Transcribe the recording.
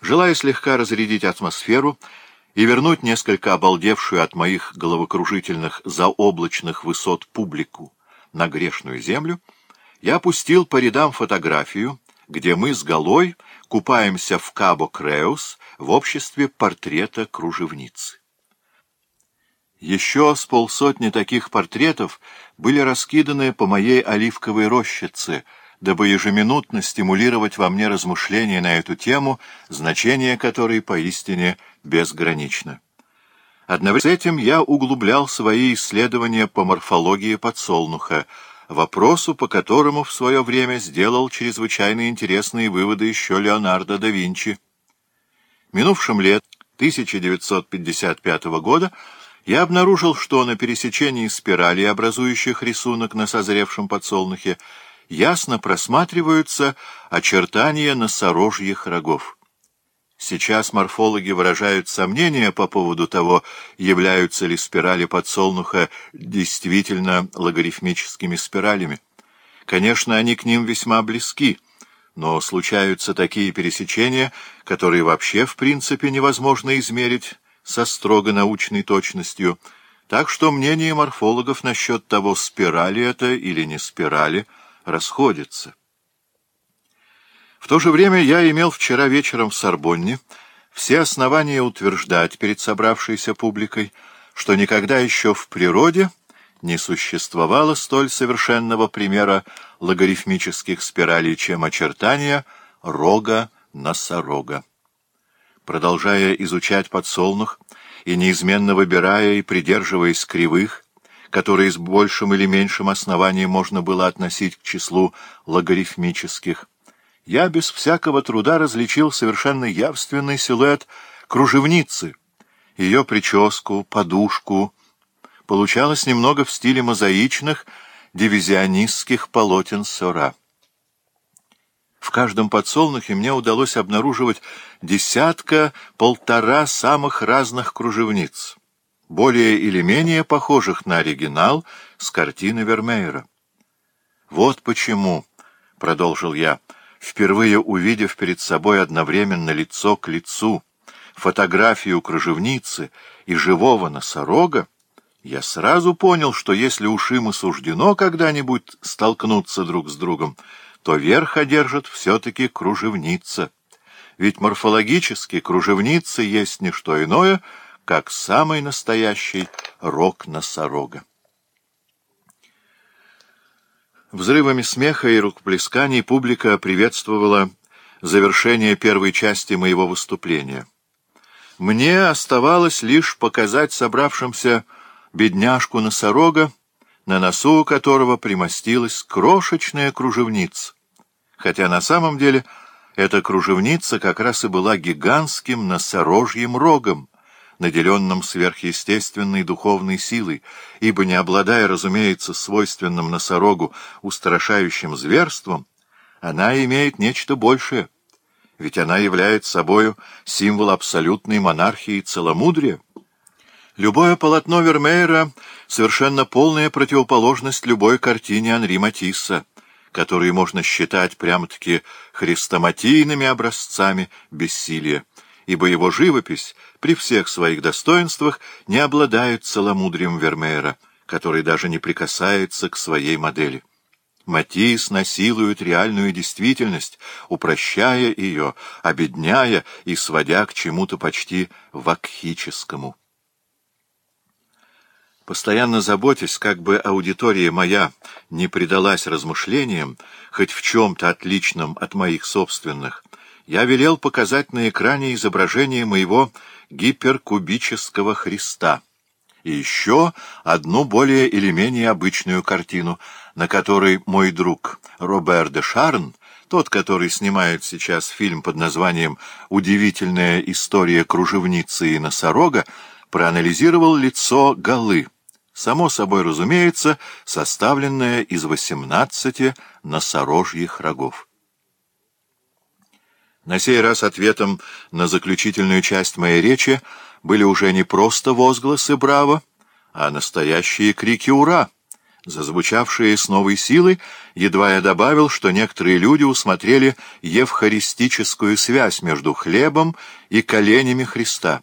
Желая слегка разрядить атмосферу и вернуть несколько обалдевшую от моих головокружительных заоблачных высот публику на грешную землю, я пустил по рядам фотографию, где мы с Голой купаемся в Кабо-Креус в обществе портрета кружевницы. Еще с полсотни таких портретов были раскиданы по моей оливковой рощице — дабы ежеминутно стимулировать во мне размышления на эту тему, значение которой поистине безгранично. Одновременно с этим я углублял свои исследования по морфологии подсолнуха, вопросу, по которому в свое время сделал чрезвычайно интересные выводы еще Леонардо да Винчи. Минувшим лет 1955 года я обнаружил, что на пересечении спиралей, образующих рисунок на созревшем подсолнухе, ясно просматриваются очертания носорожьих рогов. Сейчас морфологи выражают сомнения по поводу того, являются ли спирали подсолнуха действительно логарифмическими спиралями. Конечно, они к ним весьма близки, но случаются такие пересечения, которые вообще в принципе невозможно измерить со строго научной точностью, так что мнение морфологов насчет того, спирали это или не спирали – расходятся. В то же время я имел вчера вечером в Сорбонне все основания утверждать перед собравшейся публикой, что никогда еще в природе не существовало столь совершенного примера логарифмических спиралей, чем очертания рога носорога. Продолжая изучать подсолнух и неизменно выбирая и придерживаясь кривых, которые с большим или меньшим основанием можно было относить к числу логарифмических. Я без всякого труда различил совершенно явственный силуэт кружевницы, ее прическу, подушку. Получалось немного в стиле мозаичных дивизионистских полотен Сора. В каждом подсолнухе мне удалось обнаруживать десятка-полтора самых разных кружевниц более или менее похожих на оригинал с картины Вермеера. «Вот почему», — продолжил я, впервые увидев перед собой одновременно лицо к лицу, фотографию кружевницы и живого носорога, я сразу понял, что если уж им и суждено когда-нибудь столкнуться друг с другом, то верх одержит все-таки кружевница. Ведь морфологически кружевница есть не что иное — как самый настоящий рок-носорога. Взрывами смеха и рукоплесканий публика приветствовала завершение первой части моего выступления. Мне оставалось лишь показать собравшимся бедняжку-носорога, на носу у которого примостилась крошечная кружевница, хотя на самом деле эта кружевница как раз и была гигантским носорожьим рогом — наделенном сверхъестественной духовной силой, ибо, не обладая, разумеется, свойственным носорогу устрашающим зверством, она имеет нечто большее, ведь она является собою символ абсолютной монархии и целомудрия. Любое полотно Вермеера — совершенно полная противоположность любой картине Анри Матисса, которые можно считать прямо-таки хрестоматийными образцами бессилия ибо его живопись при всех своих достоинствах не обладает целомудрием Вермеера, который даже не прикасается к своей модели. Матисс насилует реальную действительность, упрощая ее, обедняя и сводя к чему-то почти вакхическому. Постоянно заботясь, как бы аудитория моя не предалась размышлениям, хоть в чем-то отличном от моих собственных, я велел показать на экране изображение моего гиперкубического Христа и еще одну более или менее обычную картину, на которой мой друг Робер де Шарн, тот, который снимает сейчас фильм под названием «Удивительная история кружевницы и носорога», проанализировал лицо Галы, само собой разумеется, составленное из 18 носорожьих рогов. На сей раз ответом на заключительную часть моей речи были уже не просто возгласы «Браво!», а настоящие крики «Ура!», зазвучавшие с новой силой, едва я добавил, что некоторые люди усмотрели евхаристическую связь между хлебом и коленями Христа.